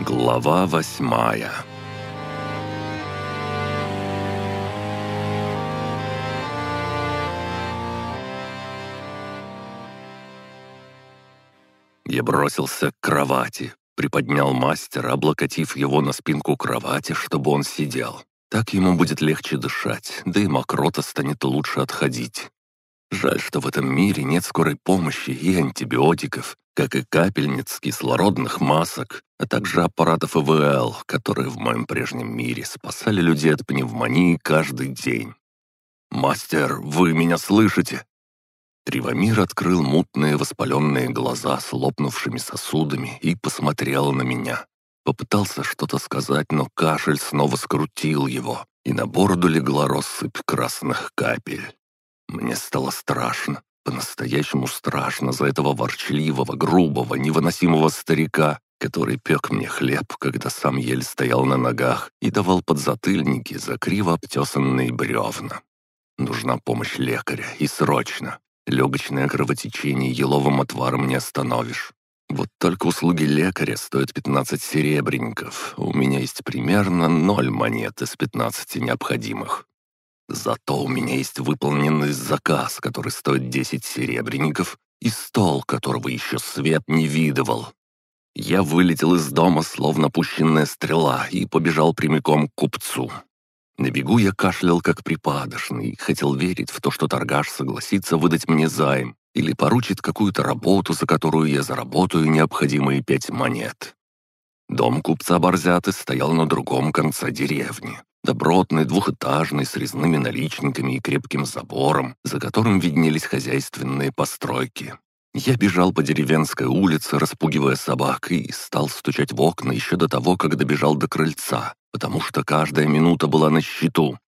Глава восьмая Я бросился к кровати, приподнял мастера, облокотив его на спинку кровати, чтобы он сидел. Так ему будет легче дышать, да и мокрота станет лучше отходить. Жаль, что в этом мире нет скорой помощи и антибиотиков, как и капельниц, кислородных масок, а также аппаратов ИВЛ, которые в моем прежнем мире спасали людей от пневмонии каждый день. «Мастер, вы меня слышите?» Тривомир открыл мутные воспаленные глаза с лопнувшими сосудами и посмотрел на меня. Попытался что-то сказать, но кашель снова скрутил его, и на бороду легла россыпь красных капель. Мне стало страшно, по-настоящему страшно за этого ворчливого, грубого, невыносимого старика, который пек мне хлеб, когда сам еле стоял на ногах и давал подзатыльники за криво обтесанные бревна. Нужна помощь лекаря, и срочно. Легочное кровотечение еловым отваром не остановишь. Вот только услуги лекаря стоят 15 серебряников. У меня есть примерно ноль монет из 15 необходимых. Зато у меня есть выполненный заказ, который стоит 10 серебряников, и стол, которого еще свет не видывал. Я вылетел из дома, словно пущенная стрела, и побежал прямиком к купцу. На бегу я кашлял как припадочный, хотел верить в то, что торгаш согласится выдать мне займ или поручит какую-то работу, за которую я заработаю необходимые пять монет. Дом купца Борзяты стоял на другом конце деревни. Добротный, двухэтажный, с резными наличниками и крепким забором, за которым виднелись хозяйственные постройки. Я бежал по деревенской улице, распугивая собак, и стал стучать в окна еще до того, как добежал до крыльца, потому что каждая минута была на счету.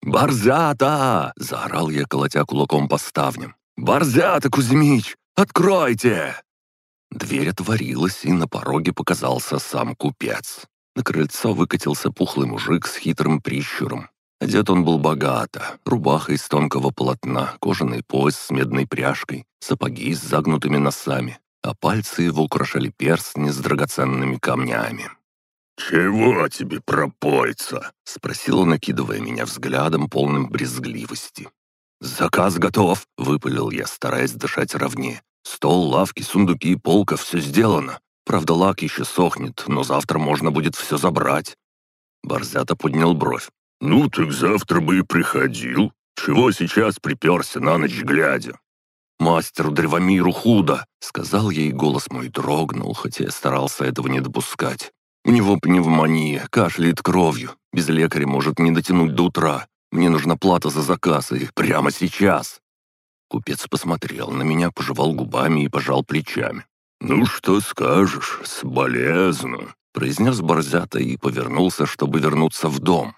«Борзята!» — заорал я, колотя кулаком по ставням. «Борзята, Кузьмич! Откройте!» Дверь отворилась, и на пороге показался сам купец. На крыльцо выкатился пухлый мужик с хитрым прищуром. Одет он был богато. Рубаха из тонкого полотна, кожаный пояс с медной пряжкой, сапоги с загнутыми носами, а пальцы его украшали перстни с драгоценными камнями. «Чего тебе пропойца?» — спросил он, накидывая меня взглядом, полным брезгливости. «Заказ готов!» — выпалил я, стараясь дышать ровнее. «Стол, лавки, сундуки, полка — все сделано. Правда, лак еще сохнет, но завтра можно будет все забрать». Борзята поднял бровь. «Ну, так завтра бы и приходил. Чего сейчас приперся на ночь глядя?» «Мастеру Древомиру худо», — сказал ей, голос мой дрогнул, хотя я старался этого не допускать. «У него пневмония, кашляет кровью. Без лекаря может не дотянуть до утра. Мне нужна плата за заказ, и прямо сейчас». Купец посмотрел на меня, пожевал губами и пожал плечами. «Ну, что скажешь, соболезную», — произнес Борзята и повернулся, чтобы вернуться в дом.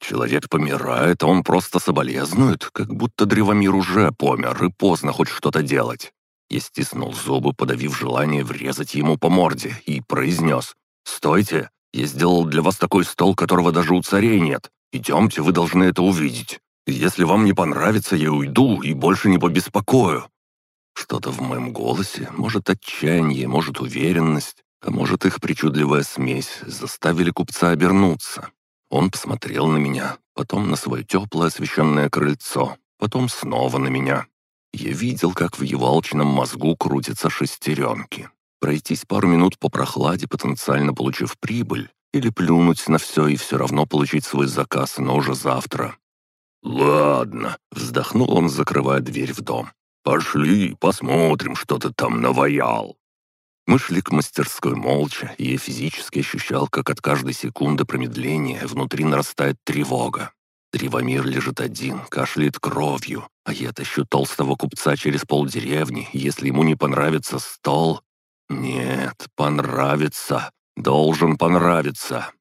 Человек помирает, а он просто соболезнует, как будто древомир уже помер, и поздно хоть что-то делать. Я стиснул зубы, подавив желание врезать ему по морде, и произнес. «Стойте! Я сделал для вас такой стол, которого даже у царей нет. Идемте, вы должны это увидеть. Если вам не понравится, я уйду и больше не побеспокою». Что-то в моем голосе, может отчаяние, может уверенность, а может их причудливая смесь, заставили купца обернуться. Он посмотрел на меня, потом на свое теплое освещенное крыльцо, потом снова на меня. Я видел, как в его алчном мозгу крутятся шестеренки. Пройтись пару минут по прохладе, потенциально получив прибыль, или плюнуть на все и все равно получить свой заказ, но уже завтра. «Ладно», — вздохнул он, закрывая дверь в дом. «Пошли, посмотрим, что ты там наваял». Мы шли к мастерской молча, и я физически ощущал, как от каждой секунды промедления внутри нарастает тревога. Древомир лежит один, кашляет кровью, а я тащу толстого купца через полдеревни, если ему не понравится стол. Нет, понравится. Должен понравиться.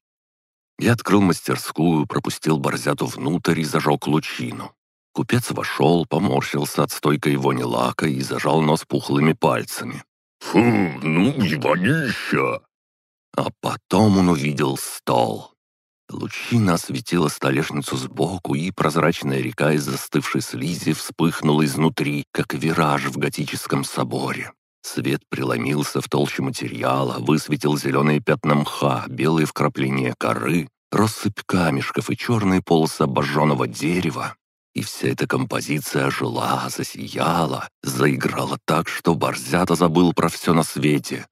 Я открыл мастерскую, пропустил борзяту внутрь и зажег лучину. Купец вошел, поморщился от стойкой вони лака и зажал нос пухлыми пальцами. «Фу, ну и вонища!» А потом он увидел стол. Лучина осветила столешницу сбоку, и прозрачная река из застывшей слизи вспыхнула изнутри, как вираж в готическом соборе. Свет преломился в толще материала, высветил зеленые пятна мха, белые вкрапления коры, россыпь камешков и черные полосы обожженного дерева. И вся эта композиция ожила, засияла, заиграла так, что Борзята забыл про все на свете.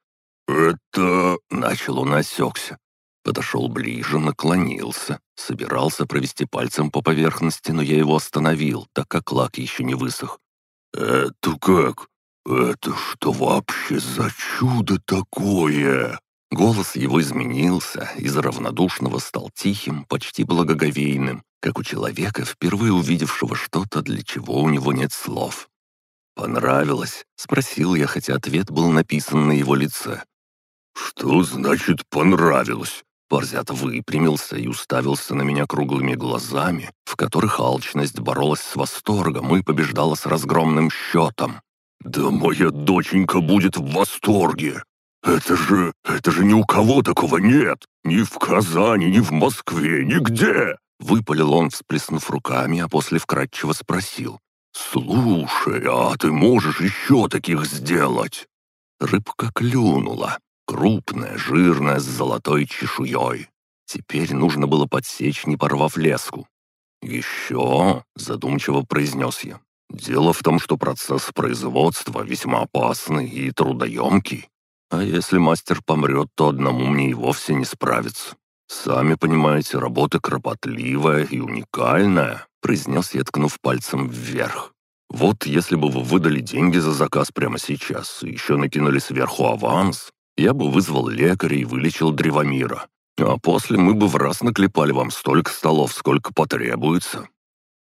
«Это...» — начал он осекся. Подошел ближе, наклонился, собирался провести пальцем по поверхности, но я его остановил, так как лак еще не высох. «Это как? Это что вообще за чудо такое?» Голос его изменился, из равнодушного стал тихим, почти благоговейным, как у человека, впервые увидевшего что-то, для чего у него нет слов. «Понравилось?» — спросил я, хотя ответ был написан на его лице. «Что значит «понравилось»?» Борзята выпрямился и уставился на меня круглыми глазами, в которых алчность боролась с восторгом и побеждала с разгромным счетом. «Да моя доченька будет в восторге! Это же... это же ни у кого такого нет! Ни в Казани, ни в Москве, нигде!» Выпалил он, всплеснув руками, а после вкратчиво спросил. «Слушай, а ты можешь еще таких сделать?» Рыбка клюнула. Крупная, жирная, с золотой чешуей. Теперь нужно было подсечь, не порвав леску. «Еще?» — задумчиво произнес я. «Дело в том, что процесс производства весьма опасный и трудоемкий. А если мастер помрет, то одному мне и вовсе не справиться. «Сами понимаете, работа кропотливая и уникальная», — произнес я, ткнув пальцем вверх. «Вот если бы вы выдали деньги за заказ прямо сейчас и еще накинули сверху аванс, я бы вызвал лекаря и вылечил Древомира. А после мы бы в раз наклепали вам столько столов, сколько потребуется».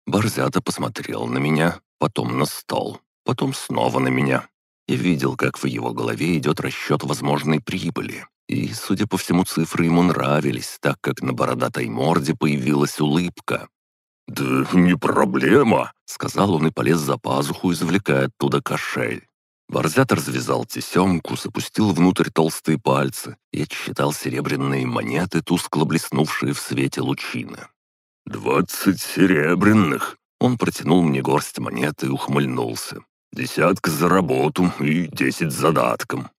Борзята посмотрел на меня, потом на стол, потом снова на меня. Я видел, как в его голове идет расчет возможной прибыли. И, судя по всему, цифры ему нравились, так как на бородатой морде появилась улыбка. «Да не проблема», — сказал он и полез за пазуху, извлекая оттуда кошель. Борзят развязал тесемку, запустил внутрь толстые пальцы и отсчитал серебряные монеты, тускло блеснувшие в свете лучины. «Двадцать серебряных!» Он протянул мне горсть монет и ухмыльнулся. «Десятка за работу и десять задатком.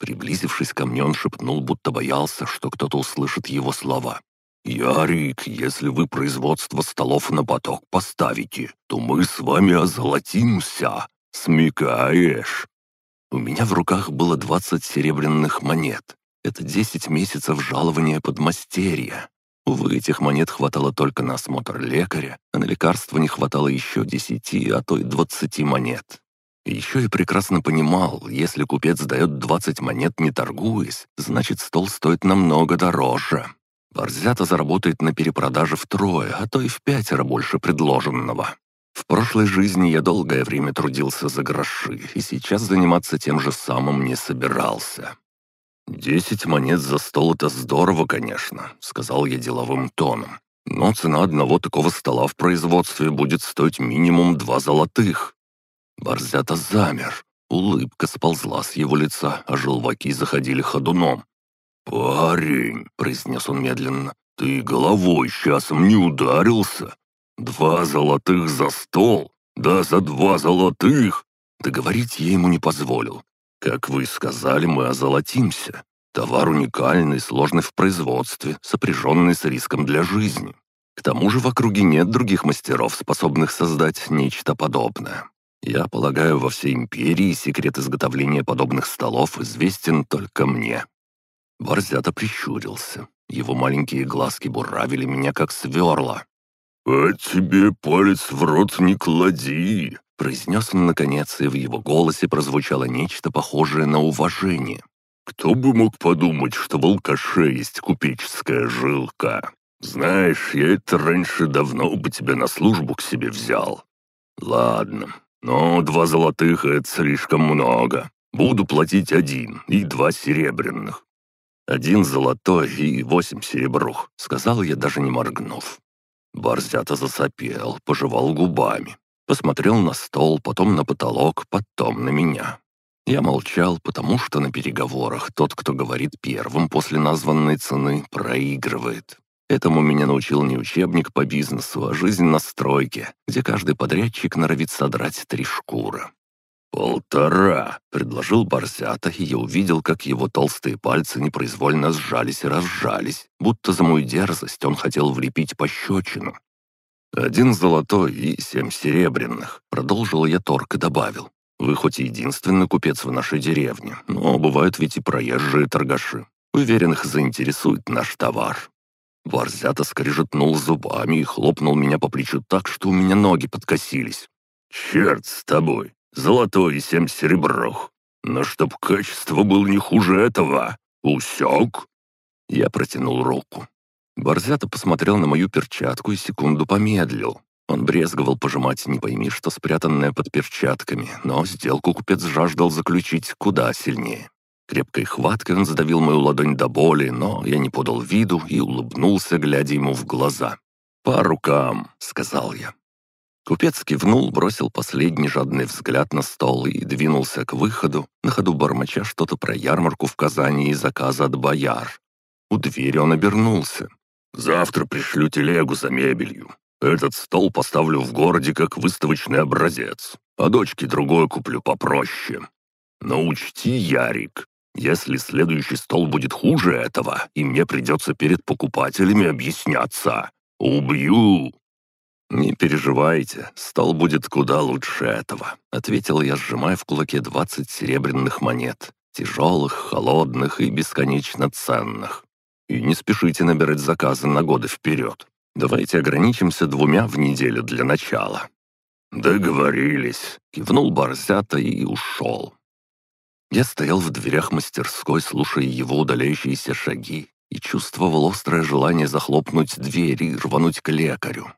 Приблизившись ко мне, он шепнул, будто боялся, что кто-то услышит его слова. «Ярик, если вы производство столов на поток поставите, то мы с вами озолотимся. Смекаешь?» У меня в руках было двадцать серебряных монет. Это десять месяцев жалования подмастерья. Увы, этих монет хватало только на осмотр лекаря, а на лекарства не хватало еще десяти, а то и двадцати монет. Еще и прекрасно понимал, если купец дает 20 монет, не торгуясь, значит, стол стоит намного дороже. Борзята заработает на перепродаже втрое, а то и в пятеро больше предложенного. В прошлой жизни я долгое время трудился за гроши, и сейчас заниматься тем же самым не собирался. «Десять монет за стол — это здорово, конечно», — сказал я деловым тоном. «Но цена одного такого стола в производстве будет стоить минимум два золотых. Борзята замер. Улыбка сползла с его лица, а желваки заходили ходуном. «Парень», — произнес он медленно, — «ты головой часом не ударился? Два золотых за стол? Да за два золотых!» Договорить я ему не позволил. «Как вы сказали, мы озолотимся. Товар уникальный, сложный в производстве, сопряженный с риском для жизни. К тому же в округе нет других мастеров, способных создать нечто подобное. Я полагаю, во всей империи секрет изготовления подобных столов известен только мне». Борзята прищурился. Его маленькие глазки буравили меня, как сверла. «А тебе палец в рот не клади!» произнес он наконец, и в его голосе прозвучало нечто похожее на уважение. «Кто бы мог подумать, что в алкаше есть купеческая жилка? Знаешь, я это раньше давно бы тебя на службу к себе взял. Ладно, но два золотых — это слишком много. Буду платить один и два серебряных. Один золотой и восемь серебрух, сказал я, даже не моргнув. Борзята засопел, пожевал губами. Посмотрел на стол, потом на потолок, потом на меня. Я молчал, потому что на переговорах тот, кто говорит первым после названной цены, проигрывает. Этому меня научил не учебник по бизнесу, а жизнь на стройке, где каждый подрядчик норовит содрать три шкуры. «Полтора», — предложил Борзята, и я увидел, как его толстые пальцы непроизвольно сжались и разжались, будто за мою дерзость он хотел влепить пощечину. «Один золотой и семь серебряных», — продолжил я торг и добавил. «Вы хоть единственный купец в нашей деревне, но бывают ведь и проезжие торгаши. Уверен, их заинтересует наш товар». Борзята скрежетнул зубами и хлопнул меня по плечу так, что у меня ноги подкосились. «Черт с тобой! Золотой и семь сереброх! Но чтоб качество было не хуже этого! Усек!» Я протянул руку. Борзята посмотрел на мою перчатку и секунду помедлил. Он брезговал пожимать не пойми, что спрятанное под перчатками, но сделку купец жаждал заключить куда сильнее. Крепкой хваткой он задавил мою ладонь до боли, но я не подал виду и улыбнулся, глядя ему в глаза. «По рукам», — сказал я. Купец кивнул, бросил последний жадный взгляд на стол и двинулся к выходу, на ходу бормоча что-то про ярмарку в Казани и заказа от бояр. У двери он обернулся. «Завтра пришлю телегу за мебелью. Этот стол поставлю в городе как выставочный образец, а дочке другой куплю попроще. Но учти, Ярик, если следующий стол будет хуже этого, и мне придется перед покупателями объясняться, убью!» «Не переживайте, стол будет куда лучше этого», — ответил я, сжимая в кулаке двадцать серебряных монет, тяжелых, холодных и бесконечно ценных. И не спешите набирать заказы на годы вперед. Давайте ограничимся двумя в неделю для начала». «Договорились», — кивнул Борзята и ушел. Я стоял в дверях мастерской, слушая его удаляющиеся шаги, и чувствовал острое желание захлопнуть дверь и рвануть к лекарю.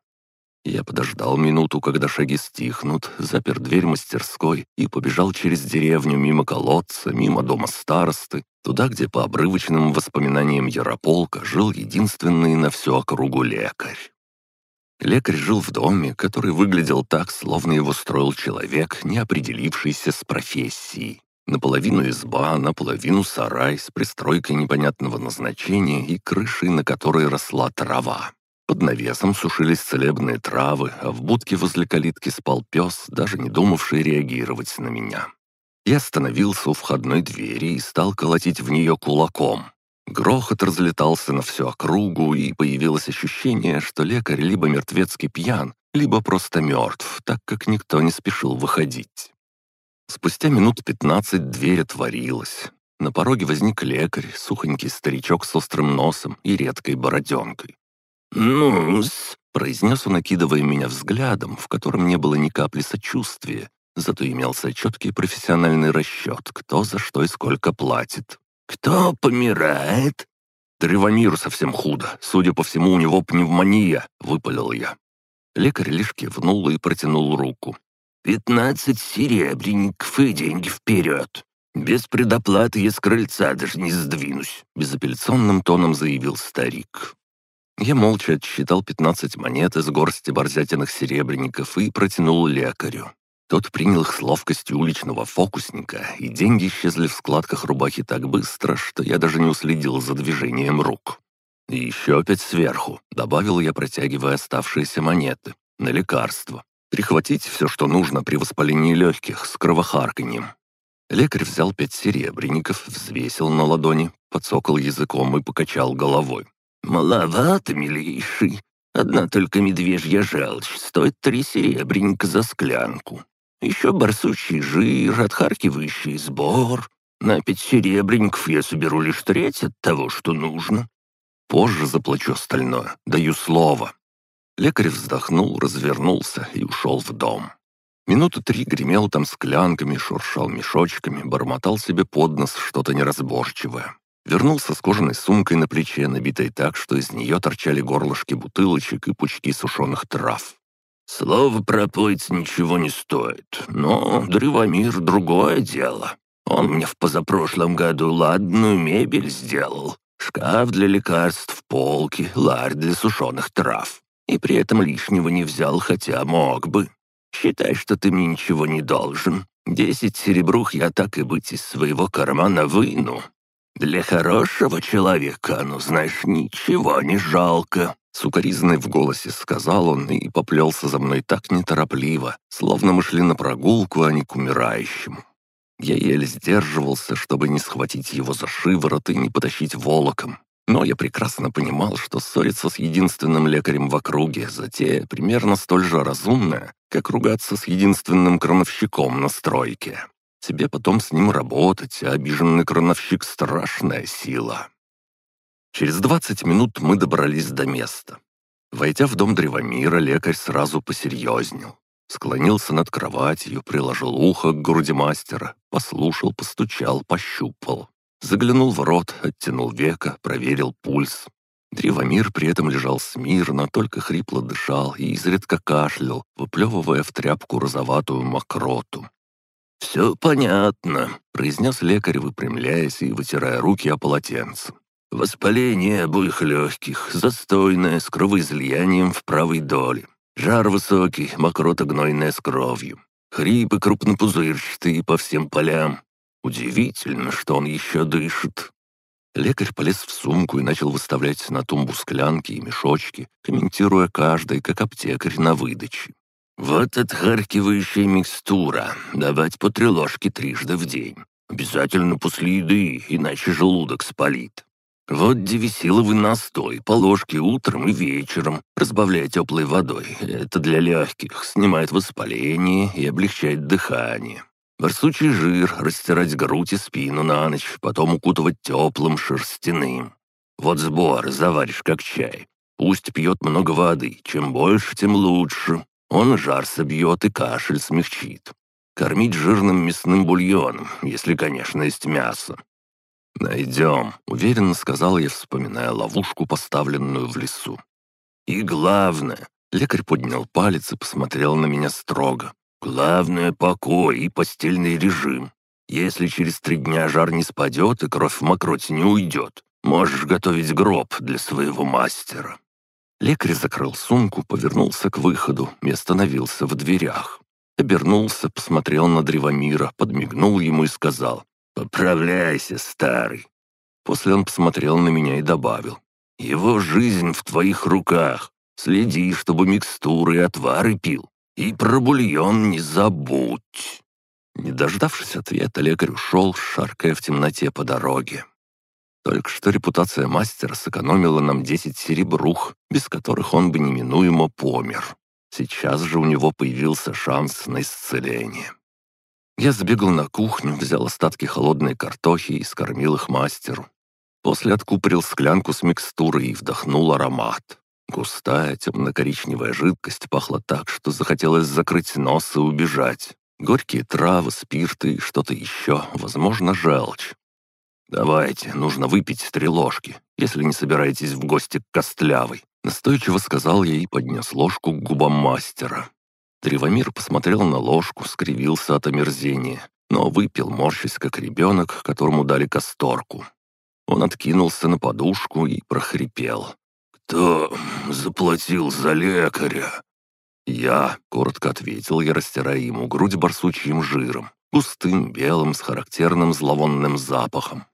Я подождал минуту, когда шаги стихнут, запер дверь мастерской и побежал через деревню мимо колодца, мимо дома старосты, туда, где по обрывочным воспоминаниям Ярополка жил единственный на всю округу лекарь. Лекарь жил в доме, который выглядел так, словно его строил человек, не определившийся с профессией. Наполовину изба, наполовину сарай с пристройкой непонятного назначения и крышей, на которой росла трава. Под навесом сушились целебные травы, а в будке возле калитки спал пес, даже не думавший реагировать на меня. Я остановился у входной двери и стал колотить в нее кулаком. Грохот разлетался на всю округу, и появилось ощущение, что лекарь либо мертвецкий пьян, либо просто мертв, так как никто не спешил выходить. Спустя минут пятнадцать дверь отворилась. На пороге возник лекарь, сухонький старичок с острым носом и редкой бороденкой. «Ну-с», — произнес он, окидывая меня взглядом, в котором не было ни капли сочувствия, зато имелся четкий профессиональный расчет, кто за что и сколько платит. «Кто помирает?» «Древомиру совсем худо. Судя по всему, у него пневмония», — выпалил я. Лекарь лишь кивнул и протянул руку. «Пятнадцать серебряников и деньги вперед. Без предоплаты я с крыльца даже не сдвинусь», — безапелляционным тоном заявил старик. Я молча отсчитал пятнадцать монет из горсти борзятиных серебряников и протянул лекарю. Тот принял их с ловкостью уличного фокусника, и деньги исчезли в складках рубахи так быстро, что я даже не уследил за движением рук. «И еще опять сверху», — добавил я, протягивая оставшиеся монеты, — «на лекарство. Прихватить все, что нужно при воспалении легких с кровохарканьем». Лекарь взял пять серебряников, взвесил на ладони, подсокал языком и покачал головой. «Маловато, милейший. Одна только медвежья желчь стоит три серебряника за склянку. Еще барсучий жир, отхаркивающий сбор. На пять серебряников я соберу лишь треть от того, что нужно. Позже заплачу остальное, даю слово». Лекарь вздохнул, развернулся и ушел в дом. Минуты три гремел там склянками, шуршал мешочками, бормотал себе под нос что-то неразборчивое. Вернулся с кожаной сумкой на плече, набитой так, что из нее торчали горлышки бутылочек и пучки сушеных трав. «Слово пропоить ничего не стоит, но Древомир — другое дело. Он мне в позапрошлом году ладную мебель сделал, шкаф для лекарств, полки, ларь для сушеных трав. И при этом лишнего не взял, хотя мог бы. Считай, что ты мне ничего не должен. Десять серебрух я так и быть из своего кармана выну. Для хорошего человека, ну, знаешь, ничего не жалко». Сукаризной в голосе сказал он и поплелся за мной так неторопливо, словно мы шли на прогулку, а не к умирающему. Я еле сдерживался, чтобы не схватить его за шиворот и не потащить волоком. Но я прекрасно понимал, что ссориться с единственным лекарем в округе затея примерно столь же разумная, как ругаться с единственным крановщиком на стройке. Тебе потом с ним работать, а обиженный крановщик — страшная сила. Через двадцать минут мы добрались до места. Войдя в дом Древомира, лекарь сразу посерьезнел. Склонился над кроватью, приложил ухо к груди мастера, послушал, постучал, пощупал. Заглянул в рот, оттянул века, проверил пульс. Древомир при этом лежал смирно, только хрипло дышал и изредка кашлял, выплевывая в тряпку розоватую мокроту. «Все понятно», — произнес лекарь, выпрямляясь и вытирая руки о полотенце. «Воспаление обоих легких, застойное, с кровоизлиянием в правой доле. Жар высокий, мокрота гнойная с кровью. Хрипы крупнопузырчатые по всем полям. Удивительно, что он еще дышит. Лекарь полез в сумку и начал выставлять на тумбу склянки и мешочки, комментируя каждый, как аптекарь на выдаче. «Вот отхаркивающая микстура. Давать по три ложки трижды в день. Обязательно после еды, иначе желудок спалит. Вот девисиловый настой, по ложке утром и вечером. Разбавляя теплой водой. Это для легких, снимает воспаление и облегчает дыхание. Барсучий жир, растирать грудь и спину на ночь, потом укутывать теплым шерстяным. Вот сбор, заваришь как чай. Пусть пьет много воды, чем больше, тем лучше. Он жар собьет и кашель смягчит. Кормить жирным мясным бульоном, если, конечно, есть мясо. «Найдем», — уверенно сказал я, вспоминая ловушку, поставленную в лесу. «И главное...» — лекарь поднял палец и посмотрел на меня строго. Главное — покой и постельный режим. Если через три дня жар не спадет и кровь в мокроте не уйдет, можешь готовить гроб для своего мастера». Лекарь закрыл сумку, повернулся к выходу и остановился в дверях. Обернулся, посмотрел на Древомира, подмигнул ему и сказал «Поправляйся, старый». После он посмотрел на меня и добавил «Его жизнь в твоих руках. Следи, чтобы микстуры и отвары пил. И про бульон не забудь!» Не дождавшись ответа, лекарь ушел, шаркая в темноте по дороге. Только что репутация мастера сэкономила нам десять серебрух, без которых он бы неминуемо помер. Сейчас же у него появился шанс на исцеление. Я сбегал на кухню, взял остатки холодной картохи и скормил их мастеру. После откупорил склянку с микстурой и вдохнул аромат. Густая темно-коричневая жидкость пахла так, что захотелось закрыть нос и убежать. Горькие травы, спирты и что-то еще, возможно, желчь. «Давайте, нужно выпить три ложки, если не собираетесь в гости к Костлявой», настойчиво сказал я и поднес ложку к губам мастера. Древомир посмотрел на ложку, скривился от омерзения, но выпил, морщись, как ребенок, которому дали касторку. Он откинулся на подушку и прохрипел. «Кто заплатил за лекаря?» «Я», — коротко ответил я, растирая ему грудь барсучьим жиром, густым, белым, с характерным зловонным запахом.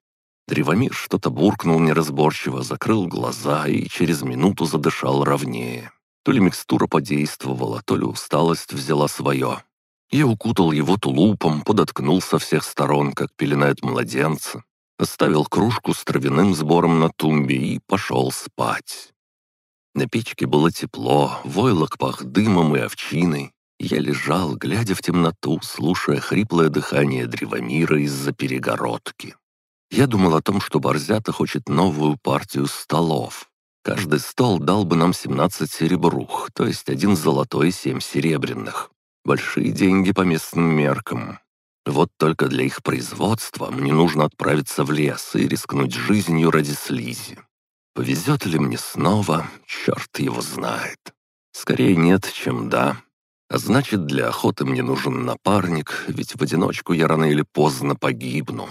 Древомир что-то буркнул неразборчиво, закрыл глаза и через минуту задышал ровнее. То ли микстура подействовала, то ли усталость взяла свое. Я укутал его тулупом, подоткнул со всех сторон, как пеленает младенца, оставил кружку с травяным сбором на тумбе и пошел спать. На печке было тепло, войлок пах дымом и овчиной. Я лежал, глядя в темноту, слушая хриплое дыхание древомира из-за перегородки. Я думал о том, что Борзята хочет новую партию столов. Каждый стол дал бы нам 17 серебрух, то есть один золотой и семь серебряных. Большие деньги по местным меркам. Вот только для их производства мне нужно отправиться в лес и рискнуть жизнью ради слизи. Повезет ли мне снова, черт его знает. Скорее нет, чем да. А значит, для охоты мне нужен напарник, ведь в одиночку я рано или поздно погибну.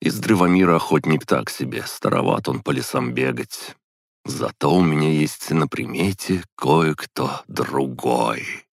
Из Древомира охотник так себе, староват он по лесам бегать. Зато у меня есть на примете кое-кто другой.